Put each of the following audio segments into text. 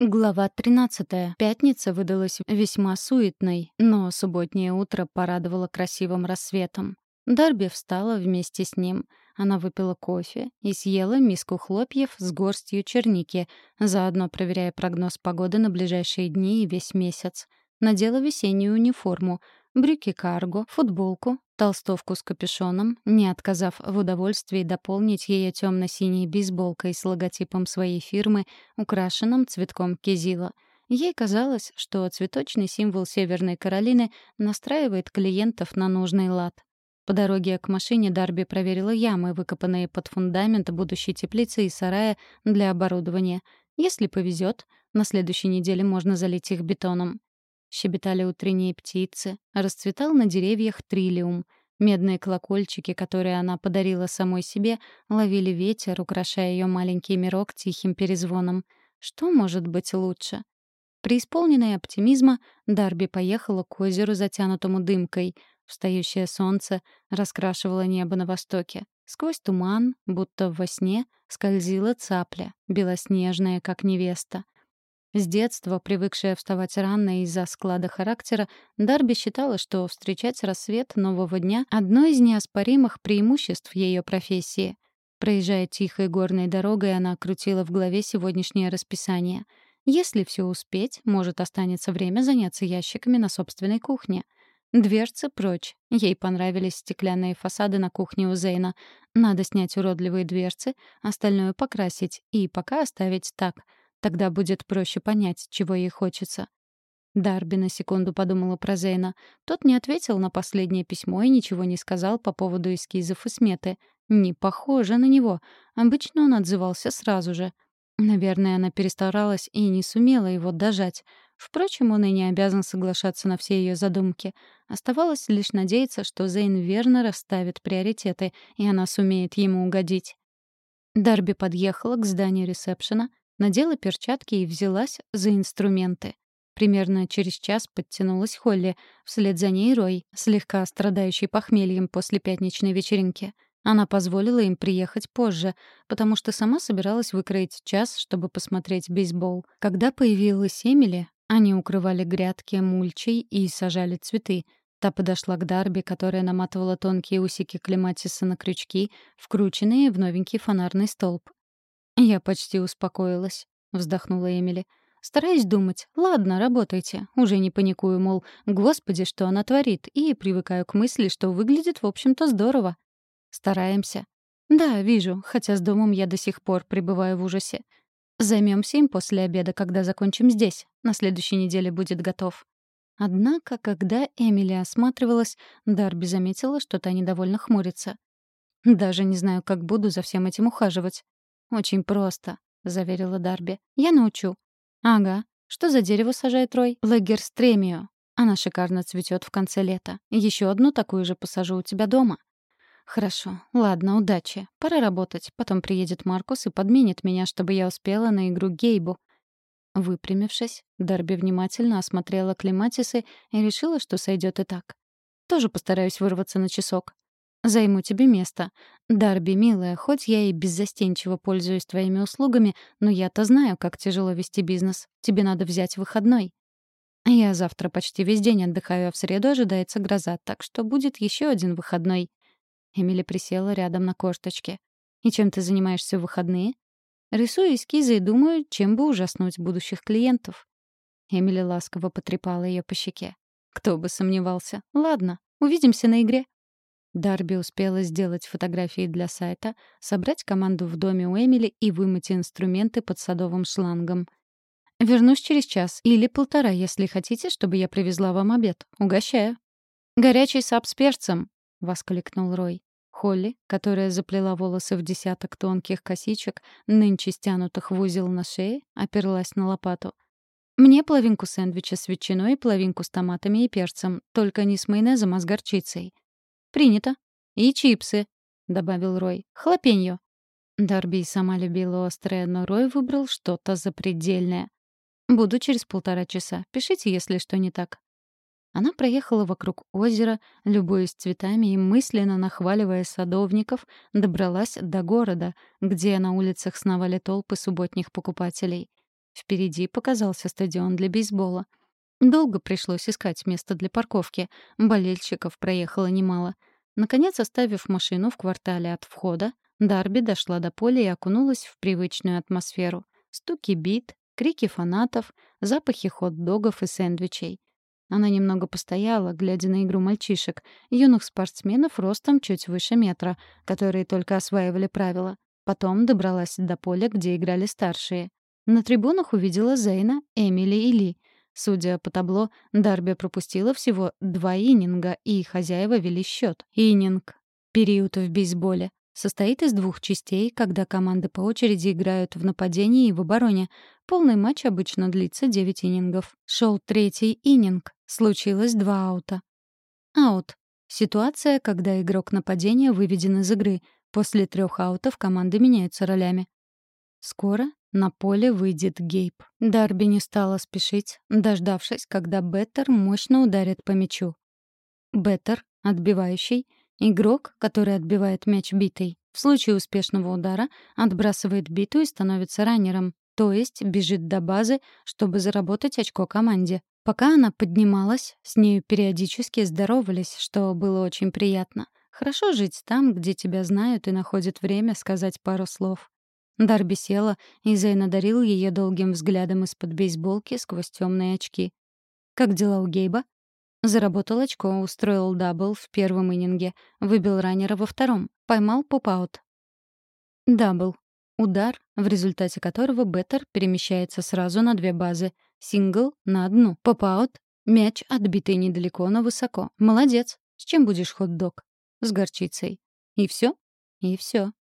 Глава 13. Пятница выдалась весьма суетной, но субботнее утро порадовало красивым рассветом. Дарби встала вместе с ним. Она выпила кофе и съела миску хлопьев с горстью черники, заодно проверяя прогноз погоды на ближайшие дни и весь месяц. Надела весеннюю униформу, брюки карго, футболку, толстовку с капюшоном, не отказав в удовольствии дополнить ее темно-синей бейсболкой с логотипом своей фирмы, украшенным цветком кизила. Ей казалось, что цветочный символ Северной Каролины настраивает клиентов на нужный лад. По дороге к машине Дарби проверила ямы, выкопанные под фундамент будущей теплицы и сарая для оборудования. Если повезет, на следующей неделе можно залить их бетоном. Щебетали утренние птицы, расцветал на деревьях триллиум. Медные колокольчики, которые она подарила самой себе, ловили ветер, украшая ее маленький мирок тихим перезвоном. Что может быть лучше? Преисполненная оптимизма, Дарби поехала к озеру, затянутому дымкой. Встающее солнце раскрашивало небо на востоке. Сквозь туман, будто во сне, скользила цапля, белоснежная, как невеста. С детства, привыкшая вставать рано из-за склада характера, Дарби считала, что встречать рассвет нового дня — одно из неоспоримых преимуществ ее профессии. Проезжая тихой горной дорогой, она крутила в голове сегодняшнее расписание. Если все успеть, может, останется время заняться ящиками на собственной кухне. Дверцы прочь. Ей понравились стеклянные фасады на кухне у Зейна. Надо снять уродливые дверцы, остальное покрасить и пока оставить так — Тогда будет проще понять, чего ей хочется. Дарби на секунду подумала про Зейна. Тот не ответил на последнее письмо и ничего не сказал по поводу эскизов и сметы. Не похоже на него. Обычно он отзывался сразу же. Наверное, она перестаралась и не сумела его дожать. Впрочем, он и не обязан соглашаться на все ее задумки. Оставалось лишь надеяться, что Зейн верно расставит приоритеты, и она сумеет ему угодить. Дарби подъехала к зданию ресепшена, надела перчатки и взялась за инструменты. Примерно через час подтянулась Холли, вслед за ней Рой, слегка страдающий похмельем после пятничной вечеринки. Она позволила им приехать позже, потому что сама собиралась выкроить час, чтобы посмотреть бейсбол. Когда появилась Эмили, они укрывали грядки мульчей и сажали цветы. Та подошла к Дарби, которая наматывала тонкие усики клематиса на крючки, вкрученные в новенький фонарный столб. «Я почти успокоилась», — вздохнула Эмили. Стараюсь думать. Ладно, работайте. Уже не паникую, мол, господи, что она творит, и привыкаю к мысли, что выглядит, в общем-то, здорово. Стараемся. Да, вижу, хотя с домом я до сих пор пребываю в ужасе. Займемся им после обеда, когда закончим здесь. На следующей неделе будет готов. Однако, когда Эмили осматривалась, Дарби заметила, что та недовольно хмурится. «Даже не знаю, как буду за всем этим ухаживать. «Очень просто», — заверила Дарби. «Я научу». «Ага. Что за дерево сажает Рой?» «Лагерстремио. Она шикарно цветет в конце лета. Еще одну такую же посажу у тебя дома». «Хорошо. Ладно, удачи. Пора работать. Потом приедет Маркус и подменит меня, чтобы я успела на игру Гейбу». Выпрямившись, Дарби внимательно осмотрела клематисы и решила, что сойдет и так. «Тоже постараюсь вырваться на часок. Займу тебе место. Дарби, милая, хоть я и беззастенчиво пользуюсь твоими услугами, но я-то знаю, как тяжело вести бизнес. Тебе надо взять выходной. Я завтра почти весь день отдыхаю, а в среду ожидается гроза, так что будет еще один выходной. Эмили присела рядом на корточке. И чем ты занимаешься в выходные? Рисую эскизы и думаю, чем бы ужаснуть будущих клиентов. Эмили ласково потрепала ее по щеке. Кто бы сомневался. Ладно, увидимся на игре. Дарби успела сделать фотографии для сайта, собрать команду в доме у Эмили и вымыть инструменты под садовым шлангом. «Вернусь через час или полтора, если хотите, чтобы я привезла вам обед. Угощаю». «Горячий сап с перцем!» — воскликнул Рой. Холли, которая заплела волосы в десяток тонких косичек, нынче стянутых в узел на шее, оперлась на лопату. «Мне половинку сэндвича с ветчиной и половинку с томатами и перцем, только не с майонезом, а с горчицей. «Принято. И чипсы», — добавил Рой. «Хлопенье». Дарби сама любила острое, но Рой выбрал что-то запредельное. «Буду через полтора часа. Пишите, если что не так». Она проехала вокруг озера, любуясь цветами и мысленно нахваливая садовников, добралась до города, где на улицах сновали толпы субботних покупателей. Впереди показался стадион для бейсбола. Долго пришлось искать место для парковки. Болельщиков проехало немало. Наконец, оставив машину в квартале от входа, Дарби дошла до поля и окунулась в привычную атмосферу. Стуки бит, крики фанатов, запахи хот-догов и сэндвичей. Она немного постояла, глядя на игру мальчишек, юных спортсменов ростом чуть выше метра, которые только осваивали правила. Потом добралась до поля, где играли старшие. На трибунах увидела Зейна, Эмили и Ли. Судя по табло, Дарби пропустила всего два ининга, и хозяева вели счет. Ининг — период в бейсболе. Состоит из двух частей, когда команды по очереди играют в нападении и в обороне. Полный матч обычно длится 9 иннингов. Шел третий ининг. Случилось два аута. Аут. Ситуация, когда игрок нападения выведен из игры. После трех аутов команды меняются ролями. Скоро на поле выйдет Гейб. Дарби не стала спешить, дождавшись, когда Беттер мощно ударит по мячу. Беттер, отбивающий, игрок, который отбивает мяч битой, в случае успешного удара отбрасывает биту и становится раннером, то есть бежит до базы, чтобы заработать очко команде. Пока она поднималась, с нею периодически здоровались, что было очень приятно. Хорошо жить там, где тебя знают и находят время сказать пару слов. Дарби села, и Зейн одарил ее долгим взглядом из-под бейсболки сквозь темные очки. «Как дела у Гейба?» Заработал очко, устроил дабл в первом иннинге, выбил раннера во втором, поймал поп-аут. Дабл. Удар, в результате которого Беттер перемещается сразу на две базы. Сингл — на одну. Поп-аут — мяч, отбитый недалеко, но высоко. Молодец. С чем будешь хот-дог? С горчицей. И все? И все.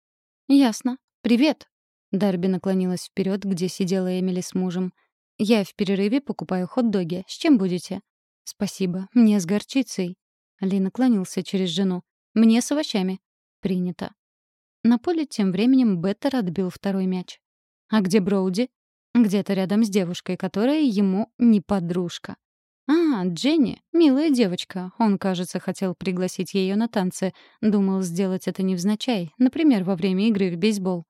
Ясно. Привет. Дарби наклонилась вперед, где сидела Эмили с мужем. Я в перерыве покупаю хот-доги. С чем будете? Спасибо. Мне с горчицей. Ли наклонился через жену. Мне с овощами. Принято. На поле тем временем Беттер отбил второй мяч. «А где Броуди?» «Где-то рядом с девушкой, которая ему не подружка». «А, Дженни, милая девочка. Он, кажется, хотел пригласить ее на танцы. Думал сделать это невзначай, например, во время игры в бейсбол».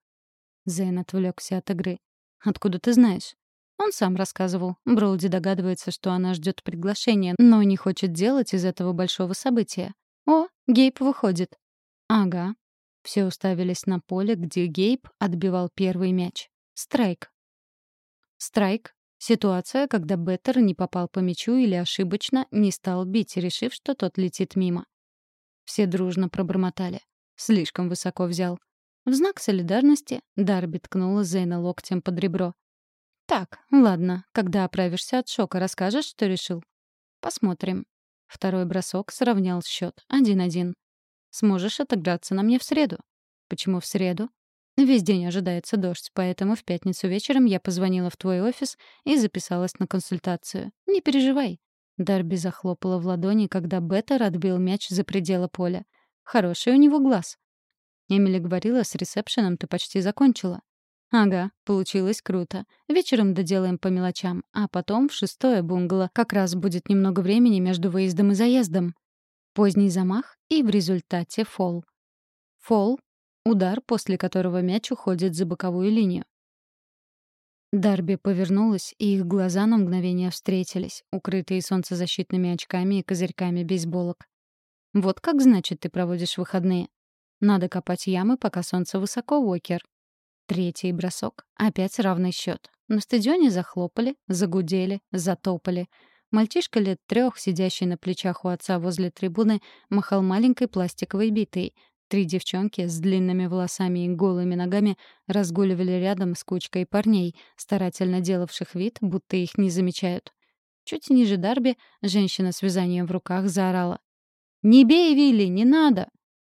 Зейн отвлекся от игры. «Откуда ты знаешь?» Он сам рассказывал. Броуди догадывается, что она ждет приглашения, но не хочет делать из этого большого события. «О, Гейб выходит». «Ага, все уставились на поле, где Гейб отбивал первый мяч. Страйк. Страйк — ситуация, когда Беттер не попал по мячу или ошибочно не стал бить, решив, что тот летит мимо. Все дружно пробормотали. Слишком высоко взял. В знак солидарности Дарби ткнула Зейна локтем под ребро. «Так, ладно, когда оправишься от шока, расскажешь, что решил?» «Посмотрим». Второй бросок сравнял счет. Один-один. Сможешь отыграться на мне в среду. Почему в среду? Весь день ожидается дождь, поэтому в пятницу вечером я позвонила в твой офис и записалась на консультацию. Не переживай. Дарби захлопала в ладони, когда Беттер отбил мяч за пределы поля. Хороший у него глаз. Эмили говорила, с ресепшеном ты почти закончила. Ага, получилось круто. Вечером доделаем по мелочам, а потом в шестое бунгало. Как раз будет немного времени между выездом и заездом. Поздний замах и в результате фол. Фол — удар, после которого мяч уходит за боковую линию. Дарби повернулась, и их глаза на мгновение встретились, укрытые солнцезащитными очками и козырьками бейсболок. «Вот как, значит, ты проводишь выходные?» «Надо копать ямы, пока солнце высоко, Уокер». Третий бросок. Опять равный счет. На стадионе захлопали, загудели, затопали — Мальчишка лет трех, сидящий на плечах у отца возле трибуны, махал маленькой пластиковой битой. Три девчонки с длинными волосами и голыми ногами разгуливали рядом с кучкой парней, старательно делавших вид, будто их не замечают. Чуть ниже Дарби женщина с вязанием в руках заорала. «Не бей, Вилли, не надо!»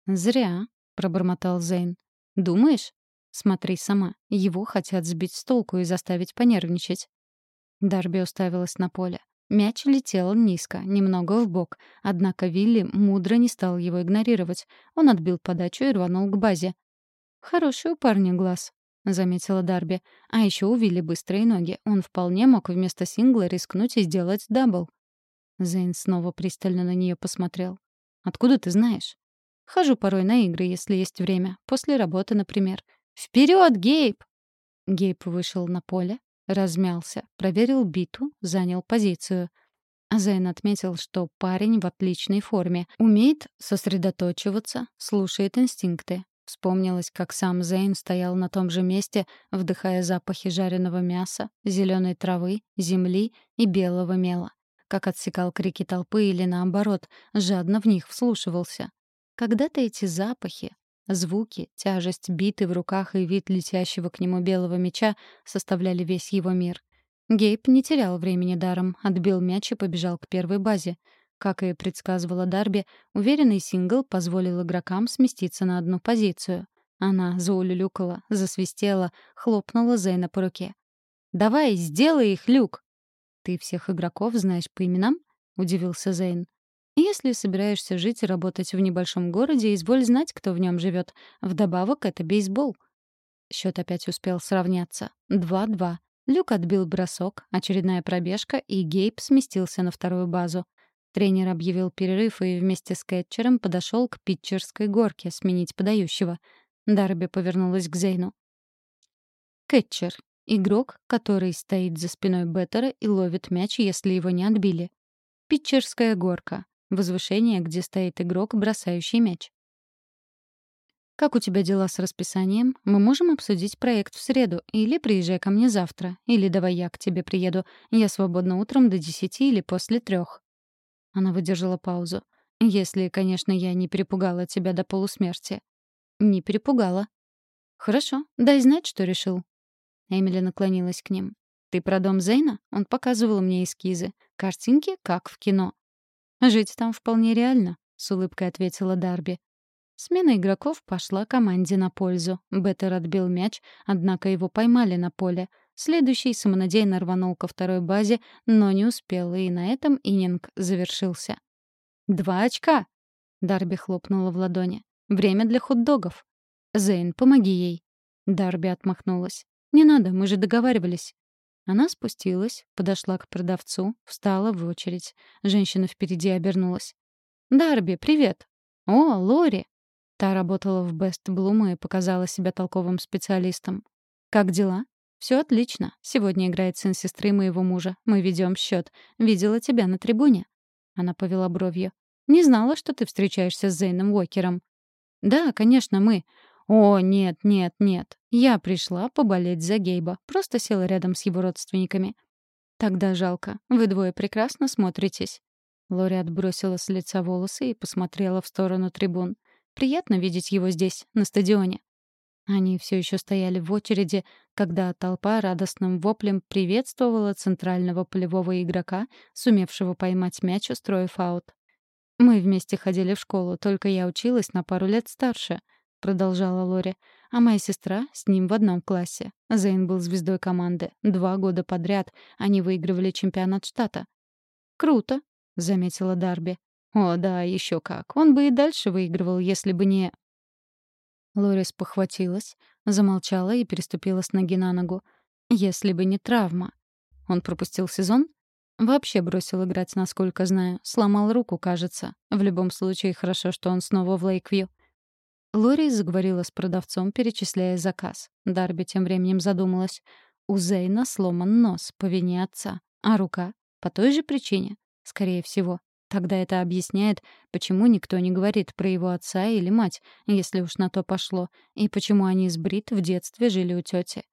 «Зря», — пробормотал Зейн. «Думаешь?» «Смотри сама. Его хотят сбить с толку и заставить понервничать». Дарби уставилась на поле. Мяч летел низко, немного вбок, однако Вилли мудро не стал его игнорировать. Он отбил подачу и рванул к базе. «Хороший у парня глаз», — заметила Дарби. «А еще у Вилли быстрые ноги. Он вполне мог вместо сингла рискнуть и сделать дабл». Зейн снова пристально на нее посмотрел. «Откуда ты знаешь?» «Хожу порой на игры, если есть время. После работы, например». «Вперед, Гейб!» Гейб вышел на поле, размялся, проверил биту, занял позицию. Зейн отметил, что парень в отличной форме, умеет сосредоточиваться, слушает инстинкты. Вспомнилось, как сам Зейн стоял на том же месте, вдыхая запахи жареного мяса, зеленой травы, земли и белого мела. Как отсекал крики толпы или, наоборот, жадно в них вслушивался. Когда-то эти запахи, звуки, тяжесть биты в руках и вид летящего к нему белого меча составляли весь его мир. Гейб не терял времени даром, отбил мяч и побежал к первой базе — как и предсказывала Дарби, уверенный сингл позволил игрокам сместиться на одну позицию. Она заулюлюкала, засвистела, хлопнула Зейна по руке. «Давай, сделай их, Люк!» «Ты всех игроков знаешь по именам?» — удивился Зейн. «Если собираешься жить и работать в небольшом городе, изволь знать, кто в нем живет. Вдобавок, это бейсбол». Счет опять успел сравняться. Два-два. Люк отбил бросок, очередная пробежка, и Гейб сместился на вторую базу. Тренер объявил перерыв и вместе с Кэтчером подошел к питчерской горке сменить подающего. Дарби повернулась к Зейну. Кэтчер — игрок, который стоит за спиной Беттера и ловит мяч, если его не отбили. Питчерская горка — возвышение, где стоит игрок, бросающий мяч. «Как у тебя дела с расписанием? Мы можем обсудить проект в среду, или приезжай ко мне завтра, или давай я к тебе приеду. Я свободна утром до десяти или после трех. Она выдержала паузу. «Если, конечно, я не перепугала тебя до полусмерти». «Не перепугала». «Хорошо, дай знать, что решил». Эмили наклонилась к ним. «Ты про дом Зейна? Он показывал мне эскизы. Картинки, как в кино». «Жить там вполне реально», — с улыбкой ответила Дарби. Смена игроков пошла команде на пользу. Беттер отбил мяч, однако его поймали на поле — Следующий самонадеянно рванул ко второй базе, но не успел, и на этом ининг завершился. «Два очка!» — Дарби хлопнула в ладони. «Время для хот-догов!» «Зейн, помоги ей!» Дарби отмахнулась. «Не надо, мы же договаривались!» Она спустилась, подошла к продавцу, встала в очередь. Женщина впереди обернулась. «Дарби, привет!» «О, Лори!» Та работала в Бест Блум и показала себя толковым специалистом. «Как дела?» Все отлично. Сегодня играет сын сестры моего мужа. Мы ведем счет. Видела тебя на трибуне». Она повела бровью. «Не знала, что ты встречаешься с Зейном Уокером». «Да, конечно, мы». «О, нет, нет, нет. Я пришла поболеть за Гейба. Просто села рядом с его родственниками». «Тогда жалко. Вы двое прекрасно смотритесь». Лори отбросила с лица волосы и посмотрела в сторону трибун. «Приятно видеть его здесь, на стадионе». Они все еще стояли в очереди, когда толпа радостным воплем приветствовала центрального полевого игрока, сумевшего поймать мяч, устроив аут. «Мы вместе ходили в школу, только я училась на пару лет старше», — продолжала Лори. «А моя сестра с ним в одном классе. Зейн был звездой команды. Два года подряд они выигрывали чемпионат штата». «Круто», — заметила Дарби. «О, да, еще как. Он бы и дальше выигрывал, если бы не...» Лорис похватилась, замолчала и переступила с ноги на ногу. Если бы не травма. Он пропустил сезон? Вообще бросил играть, насколько знаю. Сломал руку, кажется. В любом случае, хорошо, что он снова в Лейквью. Лори заговорила с продавцом, перечисляя заказ. Дарби тем временем задумалась. У Зейна сломан нос по вине отца, а рука — по той же причине, скорее всего. Тогда это объясняет, почему никто не говорит про его отца или мать, если уж на то пошло, и почему они с Брит в детстве жили у тети.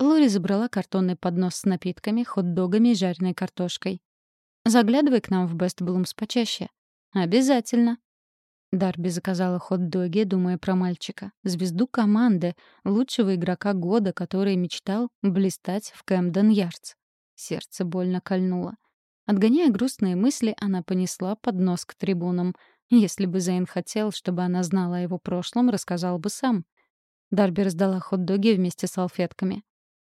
Лори забрала картонный поднос с напитками, хот-догами и жареной картошкой. «Заглядывай к нам в Бест Блумс почаще». «Обязательно». Дарби заказала хот-доги, думая про мальчика, звезду команды, лучшего игрока года, который мечтал блистать в Кэмден-Ярдс. Сердце больно кольнуло. Отгоняя грустные мысли, она понесла поднос к трибунам. Если бы Зейн хотел, чтобы она знала о его прошлом, рассказал бы сам. Дарби раздала хот-доги вместе с салфетками.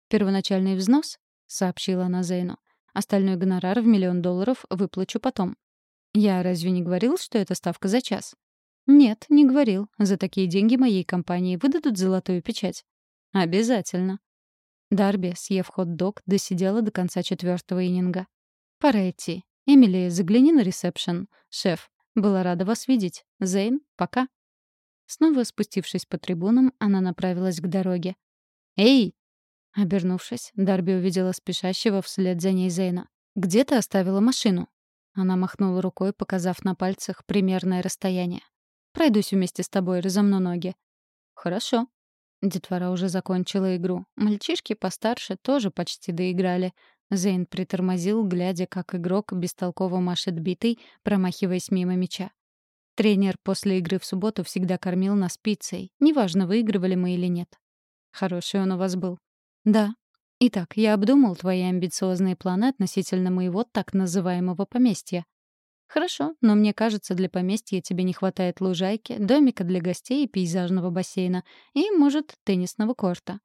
«Первоначальный взнос?» — сообщила она Зейну. «Остальной гонорар в миллион долларов выплачу потом». «Я разве не говорил, что это ставка за час?» «Нет, не говорил. За такие деньги моей компании выдадут золотую печать». «Обязательно». Дарби, съев хот-дог, досидела до конца четвертого ининга. «Пора идти. Эмили, загляни на ресепшн. Шеф, была рада вас видеть. Зейн, пока». Снова спустившись по трибунам, она направилась к дороге. «Эй!» Обернувшись, Дарби увидела спешащего вслед за ней Зейна. «Где ты оставила машину?» Она махнула рукой, показав на пальцах примерное расстояние. «Пройдусь вместе с тобой, разомну ноги». «Хорошо». Детвора уже закончила игру. Мальчишки постарше тоже почти доиграли. Зейн притормозил, глядя, как игрок бестолково машет битой, промахиваясь мимо мяча. Тренер после игры в субботу всегда кормил нас пиццей. Неважно, выигрывали мы или нет. Хороший он у вас был. Да. Итак, я обдумал твои амбициозные планы относительно моего так называемого поместья. Хорошо, но мне кажется, для поместья тебе не хватает лужайки, домика для гостей и пейзажного бассейна, и, может, теннисного корта.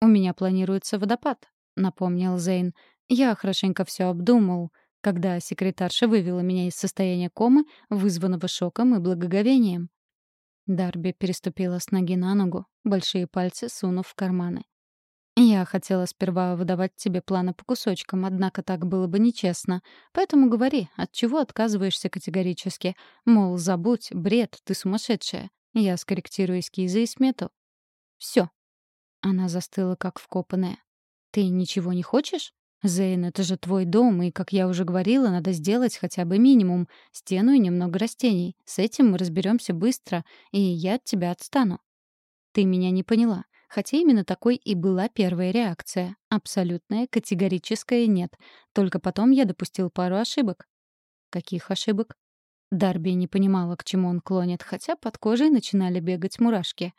У меня планируется водопад, напомнил Зейн. Я хорошенько все обдумал, когда секретарша вывела меня из состояния комы, вызванного шоком и благоговением. Дарби переступила с ноги на ногу, большие пальцы сунув в карманы. Я хотела сперва выдавать тебе планы по кусочкам, однако так было бы нечестно. Поэтому говори, от чего отказываешься категорически. Мол, забудь, бред, ты сумасшедшая. Я скорректирую эскизы и смету. Все. Она застыла, как вкопанная. Ты ничего не хочешь? Зейн, это же твой дом, и, как я уже говорила, надо сделать хотя бы минимум — стену и немного растений. С этим мы разберемся быстро, и я от тебя отстану. Ты меня не поняла. Хотя именно такой и была первая реакция. Абсолютная, категорическая «нет». Только потом я допустил пару ошибок. Каких ошибок? Дарби не понимала, к чему он клонит, хотя под кожей начинали бегать мурашки.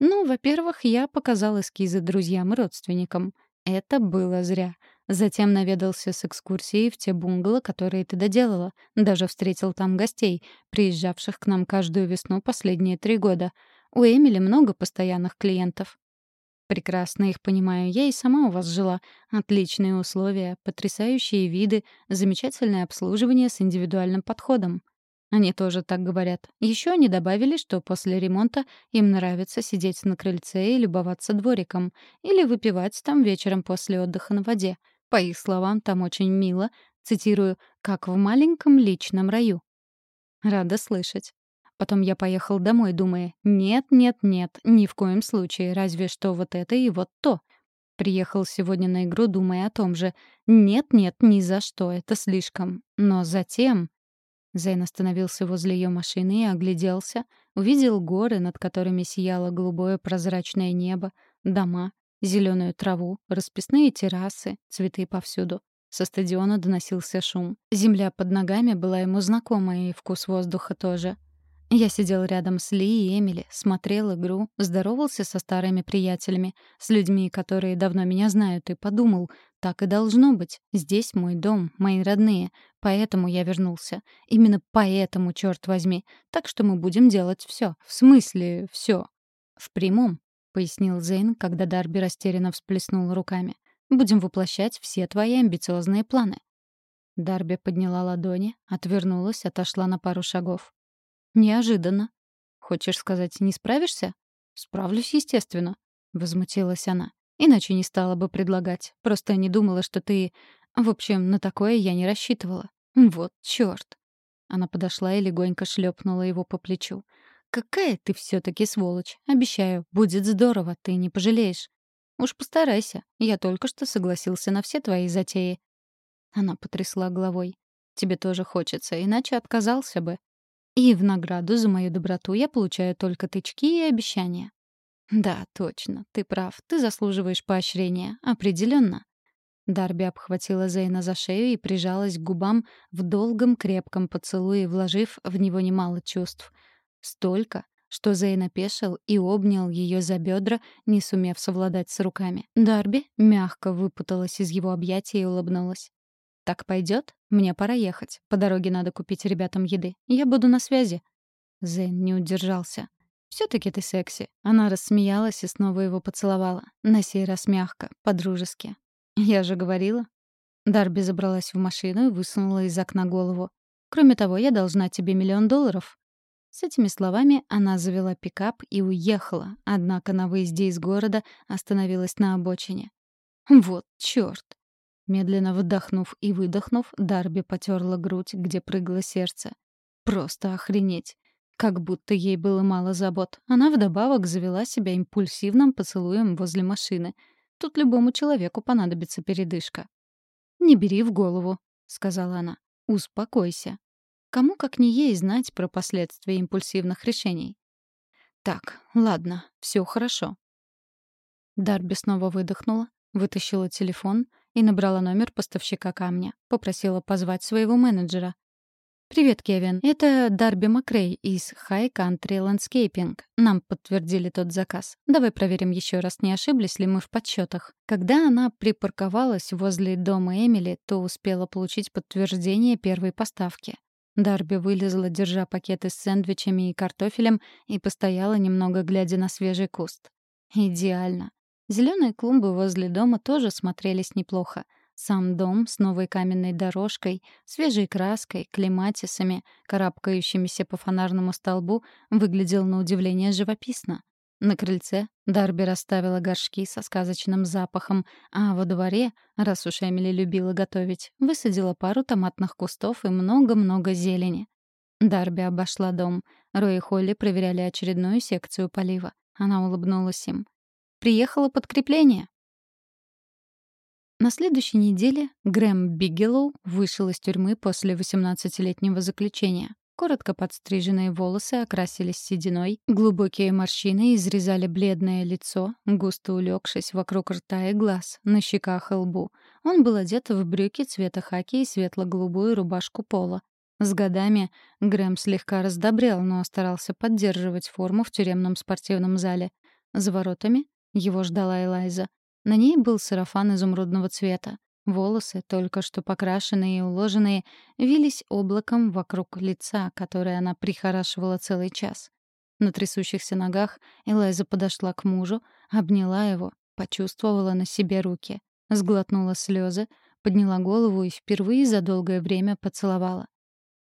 Ну, во-первых, я показал эскизы друзьям и родственникам. Это было зря. Затем наведался с экскурсией в те бунгало, которые ты доделала. Даже встретил там гостей, приезжавших к нам каждую весну последние три года — у Эмили много постоянных клиентов. Прекрасно их понимаю. Я и сама у вас жила. Отличные условия, потрясающие виды, замечательное обслуживание с индивидуальным подходом. Они тоже так говорят. Еще они добавили, что после ремонта им нравится сидеть на крыльце и любоваться двориком, или выпивать там вечером после отдыха на воде. По их словам, там очень мило, цитирую, «как в маленьком личном раю». Рада слышать. Потом я поехал домой, думая, нет, нет, нет, ни в коем случае, разве что вот это и вот то. Приехал сегодня на игру, думая о том же. Нет, нет, ни за что, это слишком. Но затем... Зейн остановился возле ее машины и огляделся, увидел горы, над которыми сияло голубое прозрачное небо, дома, зеленую траву, расписные террасы, цветы повсюду. Со стадиона доносился шум. Земля под ногами была ему знакома, и вкус воздуха тоже. Я сидел рядом с Ли и Эмили, смотрел игру, здоровался со старыми приятелями, с людьми, которые давно меня знают, и подумал, так и должно быть. Здесь мой дом, мои родные. Поэтому я вернулся. Именно поэтому, черт возьми. Так что мы будем делать все. В смысле, все. В прямом, пояснил Зейн, когда Дарби растерянно всплеснул руками. Будем воплощать все твои амбициозные планы. Дарби подняла ладони, отвернулась, отошла на пару шагов. Неожиданно. Хочешь сказать, не справишься? Справлюсь, естественно, возмутилась она. Иначе не стала бы предлагать. Просто не думала, что ты... В общем, на такое я не рассчитывала. Вот чёрт. Она подошла и легонько шлепнула его по плечу. «Какая ты все-таки сволочь! Обещаю, будет здорово, ты не пожалеешь. Уж постарайся, я только что согласился на все твои затеи». Она потрясла головой. «Тебе тоже хочется, иначе отказался бы. И в награду за мою доброту я получаю только тычки и обещания. Да, точно, ты прав, ты заслуживаешь поощрения, определенно. Дарби обхватила Зейна за шею и прижалась к губам в долгом крепком поцелуе, вложив в него немало чувств. Столько, что Зейн опешил и обнял ее за бедра, не сумев совладать с руками. Дарби мягко выпуталась из его объятий и улыбнулась. «Так пойдет? Мне пора ехать. По дороге надо купить ребятам еды. Я буду на связи». Зейн не удержался. «Все-таки ты секси». Она рассмеялась и снова его поцеловала. На сей раз мягко, по-дружески. «Я же говорила». Дарби забралась в машину и высунула из окна голову. «Кроме того, я должна тебе миллион долларов». С этими словами она завела пикап и уехала, однако на выезде из города остановилась на обочине. «Вот чёрт!» Медленно вдохнув и выдохнув, Дарби потерла грудь, где прыгало сердце. Просто охренеть. Как будто ей было мало забот. Она вдобавок завела себя импульсивным поцелуем возле машины. Тут любому человеку понадобится передышка. «Не бери в голову», — сказала она. «Успокойся. Кому, как не ей, знать про последствия импульсивных решений?» «Так, ладно, все хорошо». Дарби снова выдохнула, вытащила телефон и набрала номер поставщика камня. Попросила позвать своего менеджера. «Привет, Кевин. Это Дарби Макрей из High Country Landscaping. Нам подтвердили тот заказ. Давай проверим еще раз, не ошиблись ли мы в подсчетах. Когда она припарковалась возле дома Эмили, то успела получить подтверждение первой поставки. Дарби вылезла, держа пакеты с сэндвичами и картофелем, и постояла немного, глядя на свежий куст. Идеально. Зеленые клумбы возле дома тоже смотрелись неплохо. Сам дом с новой каменной дорожкой, свежей краской, клематисами, карабкающимися по фонарному столбу, выглядел на удивление живописно. На крыльце Дарби расставила горшки со сказочным запахом, а во дворе, раз уж Эмили любила готовить, высадила пару томатных кустов и много-много зелени. Дарби обошла дом. Рой и Холли проверяли очередную секцию полива. Она улыбнулась им. «Приехало подкрепление!» На следующей неделе Грэм Бигелоу вышел из тюрьмы после 18-летнего заключения. Коротко подстриженные волосы окрасились сединой, глубокие морщины изрезали бледное лицо, густо улегшись вокруг рта и глаз, на щеках и лбу. Он был одет в брюки цвета хаки и светло-голубую рубашку пола. С годами Грэм слегка раздобрел, но старался поддерживать форму в тюремном спортивном зале. За воротами его ждала Элайза. На ней был сарафан изумрудного цвета. Волосы, только что покрашенные и уложенные, вились облаком вокруг лица, которое она прихорашивала целый час. На трясущихся ногах Элайза подошла к мужу, обняла его, почувствовала на себе руки, сглотнула слезы, подняла голову и впервые за долгое время поцеловала.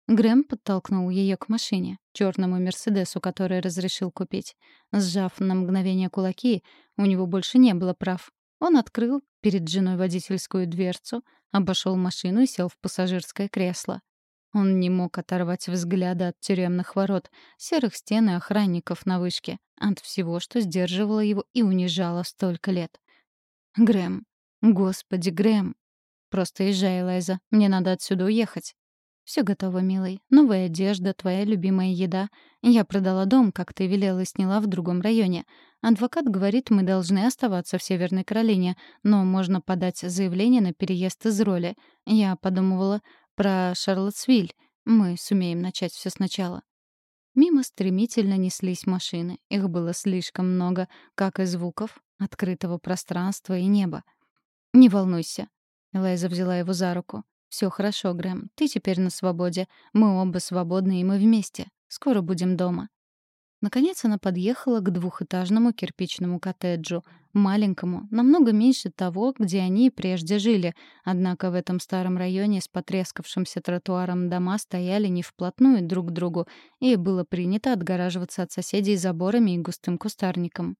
Грэм подтолкнул ее к машине, черному Мерседесу, который разрешил купить. Сжав на мгновение кулаки, у него больше не было прав, он открыл перед женой водительскую дверцу, обошел машину и сел в пассажирское кресло. Он не мог оторвать взгляда от тюремных ворот, серых стен и охранников на вышке, от всего, что сдерживало его и унижало столько лет. «Грэм! Господи, Грэм! Просто езжай, Лайза, мне надо отсюда уехать». Все готово, милый. Новая одежда, твоя любимая еда. Я продала дом, как ты велела, и сняла в другом районе. Адвокат говорит, мы должны оставаться в Северной Каролине, но можно подать заявление на переезд из роли. Я подумывала про Шарлоттсвиль. Мы сумеем начать все сначала. Мимо стремительно неслись машины. Их было слишком много, как и звуков, открытого пространства и неба. «Не волнуйся». Элайза взяла его за руку. Все хорошо, Грэм. Ты теперь на свободе. Мы оба свободны, и мы вместе. Скоро будем дома». Наконец она подъехала к двухэтажному кирпичному коттеджу, маленькому, намного меньше того, где они прежде жили. Однако в этом старом районе с потрескавшимся тротуаром дома стояли не вплотную друг к другу, и было принято отгораживаться от соседей заборами и густым кустарником.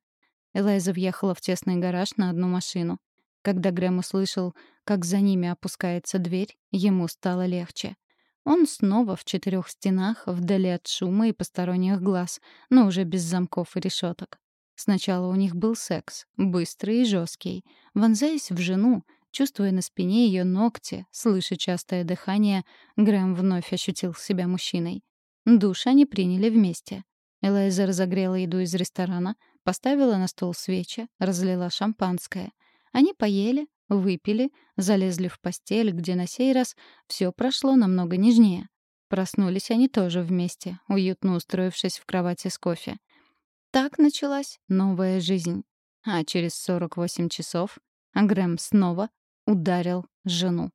Элайза въехала в тесный гараж на одну машину. Когда Грэм услышал, как за ними опускается дверь, ему стало легче. Он снова в четырех стенах, вдали от шума и посторонних глаз, но уже без замков и решеток. Сначала у них был секс, быстрый и жесткий. Вонзаясь в жену, чувствуя на спине ее ногти, слыша частое дыхание, Грэм вновь ощутил себя мужчиной. Душ они приняли вместе. Элайза разогрела еду из ресторана, поставила на стол свечи, разлила шампанское — они поели, выпили, залезли в постель, где на сей раз все прошло намного нежнее. Проснулись они тоже вместе, уютно устроившись в кровати с кофе. Так началась новая жизнь. А через 48 часов Грэм снова ударил жену.